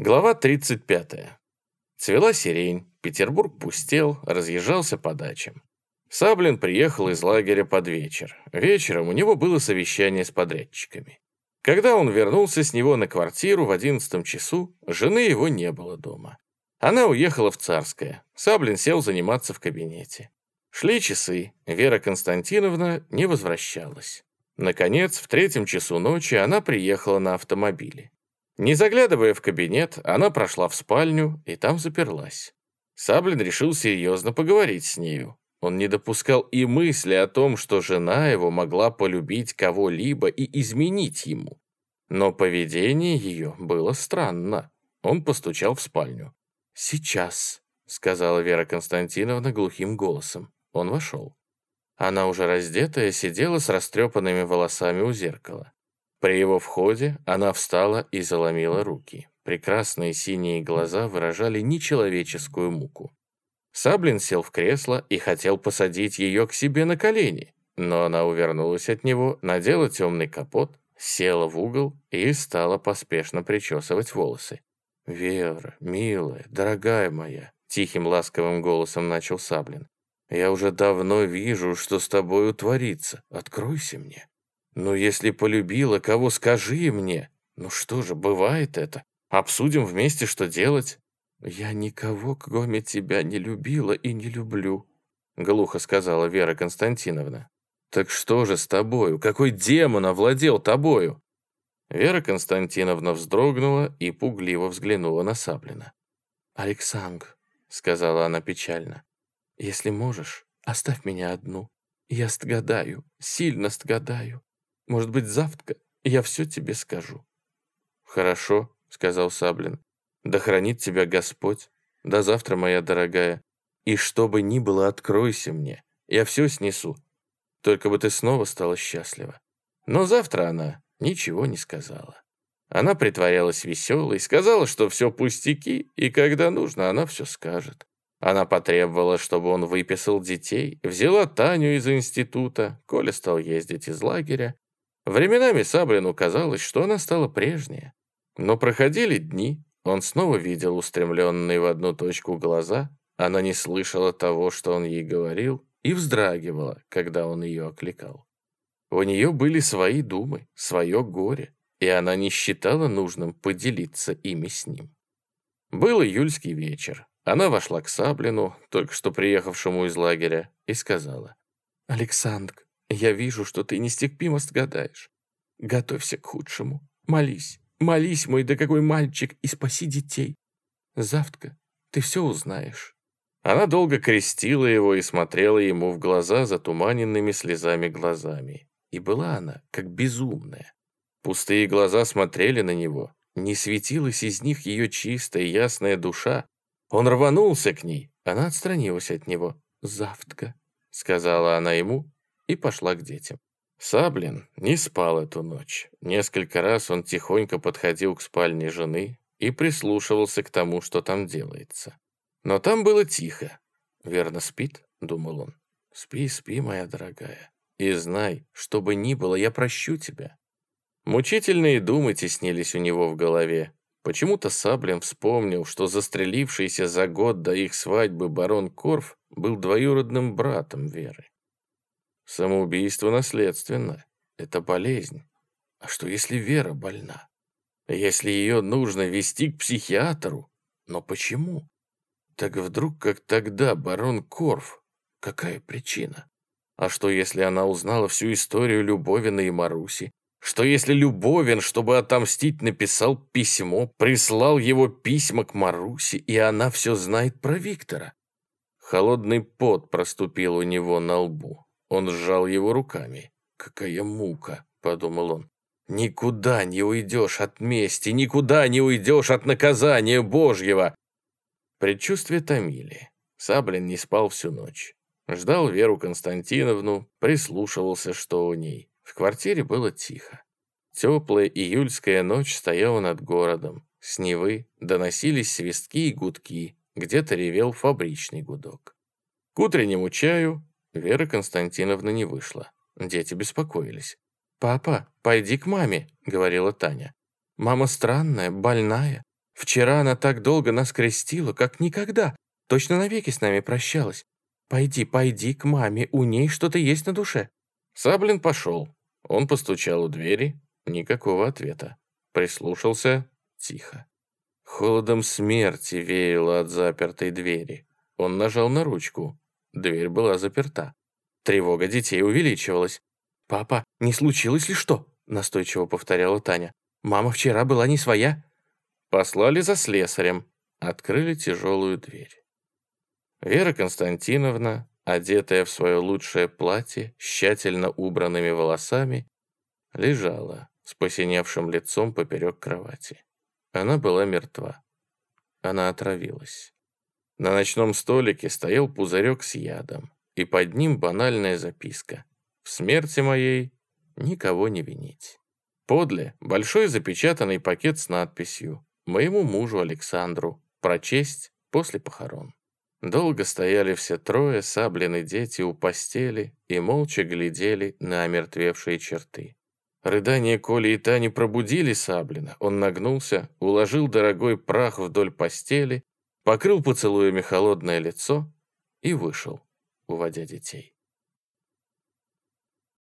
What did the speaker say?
Глава 35. Цвела сирень, Петербург пустел, разъезжался по дачам. Саблин приехал из лагеря под вечер. Вечером у него было совещание с подрядчиками. Когда он вернулся с него на квартиру в одиннадцатом часу, жены его не было дома. Она уехала в Царское. Саблин сел заниматься в кабинете. Шли часы, Вера Константиновна не возвращалась. Наконец, в третьем часу ночи она приехала на автомобиле. Не заглядывая в кабинет, она прошла в спальню и там заперлась. Саблин решил серьезно поговорить с нею. Он не допускал и мысли о том, что жена его могла полюбить кого-либо и изменить ему. Но поведение ее было странно. Он постучал в спальню. «Сейчас», — сказала Вера Константиновна глухим голосом. Он вошел. Она уже раздетая сидела с растрепанными волосами у зеркала. При его входе она встала и заломила руки. Прекрасные синие глаза выражали нечеловеческую муку. Саблин сел в кресло и хотел посадить ее к себе на колени, но она увернулась от него, надела темный капот, села в угол и стала поспешно причесывать волосы. «Вера, милая, дорогая моя», — тихим ласковым голосом начал Саблин, «я уже давно вижу, что с тобою творится. Откройся мне». «Ну, если полюбила, кого скажи мне. Ну что же, бывает это. Обсудим вместе, что делать». «Я никого, кроме тебя, не любила и не люблю», — глухо сказала Вера Константиновна. «Так что же с тобою? Какой демон овладел тобою?» Вера Константиновна вздрогнула и пугливо взглянула на Саблина. «Александр», — сказала она печально, — «если можешь, оставь меня одну. Я стгадаю, сильно стгадаю. Может быть, завтра я все тебе скажу». «Хорошо», — сказал Саблин. «Да хранит тебя Господь. До завтра, моя дорогая. И что бы ни было, откройся мне. Я все снесу. Только бы ты снова стала счастлива». Но завтра она ничего не сказала. Она притворялась веселой, сказала, что все пустяки, и когда нужно, она все скажет. Она потребовала, чтобы он выписал детей, взяла Таню из института, Коля стал ездить из лагеря, Временами Саблину казалось, что она стала прежняя. Но проходили дни, он снова видел устремленные в одну точку глаза, она не слышала того, что он ей говорил, и вздрагивала, когда он ее окликал. У нее были свои думы, свое горе, и она не считала нужным поделиться ими с ним. Был июльский вечер. Она вошла к Саблину, только что приехавшему из лагеря, и сказала, «Александр, я вижу, что ты нестерпимо стгадаешь. Готовься к худшему. Молись, молись, мой какой мальчик, и спаси детей. Завтра ты все узнаешь». Она долго крестила его и смотрела ему в глаза затуманенными слезами глазами. И была она, как безумная. Пустые глаза смотрели на него. Не светилась из них ее чистая ясная душа. Он рванулся к ней. Она отстранилась от него. «Завтра», — сказала она ему и пошла к детям. Саблин не спал эту ночь. Несколько раз он тихонько подходил к спальне жены и прислушивался к тому, что там делается. Но там было тихо. «Верно спит?» — думал он. «Спи, спи, моя дорогая, и знай, что бы ни было, я прощу тебя». Мучительные думы теснились у него в голове. Почему-то Саблин вспомнил, что застрелившийся за год до их свадьбы барон Корф был двоюродным братом Веры. Самоубийство наследственно. Это болезнь. А что, если Вера больна? Если ее нужно вести к психиатру? Но почему? Так вдруг, как тогда, барон Корф? Какая причина? А что, если она узнала всю историю Любовина и Маруси? Что если Любовин, чтобы отомстить, написал письмо, прислал его письма к Маруси, и она все знает про Виктора? Холодный пот проступил у него на лбу. Он сжал его руками. «Какая мука!» — подумал он. «Никуда не уйдешь от мести, никуда не уйдешь от наказания Божьего!» Предчувствия томили. Саблин не спал всю ночь. Ждал Веру Константиновну, прислушивался, что у ней. В квартире было тихо. Теплая июльская ночь стояла над городом. С Невы доносились свистки и гудки, где-то ревел фабричный гудок. К утреннему чаю Вера Константиновна не вышла. Дети беспокоились. «Папа, пойди к маме», — говорила Таня. «Мама странная, больная. Вчера она так долго нас крестила, как никогда. Точно навеки с нами прощалась. Пойди, пойди к маме, у ней что-то есть на душе». Саблин пошел. Он постучал у двери, никакого ответа. Прислушался, тихо. Холодом смерти веяло от запертой двери. Он нажал на ручку. Дверь была заперта. Тревога детей увеличивалась. «Папа, не случилось ли что?» настойчиво повторяла Таня. «Мама вчера была не своя». Послали за слесарем. Открыли тяжелую дверь. Вера Константиновна, одетая в свое лучшее платье, тщательно убранными волосами, лежала с посиневшим лицом поперек кровати. Она была мертва. Она отравилась. На ночном столике стоял пузырек с ядом, и под ним банальная записка. «В смерти моей никого не винить». Подле большой запечатанный пакет с надписью «Моему мужу Александру. Прочесть после похорон». Долго стояли все трое, саблены дети у постели и молча глядели на омертвевшие черты. Рыдания Коли и Тани пробудили Саблина. Он нагнулся, уложил дорогой прах вдоль постели, покрыл поцелуями холодное лицо и вышел, уводя детей.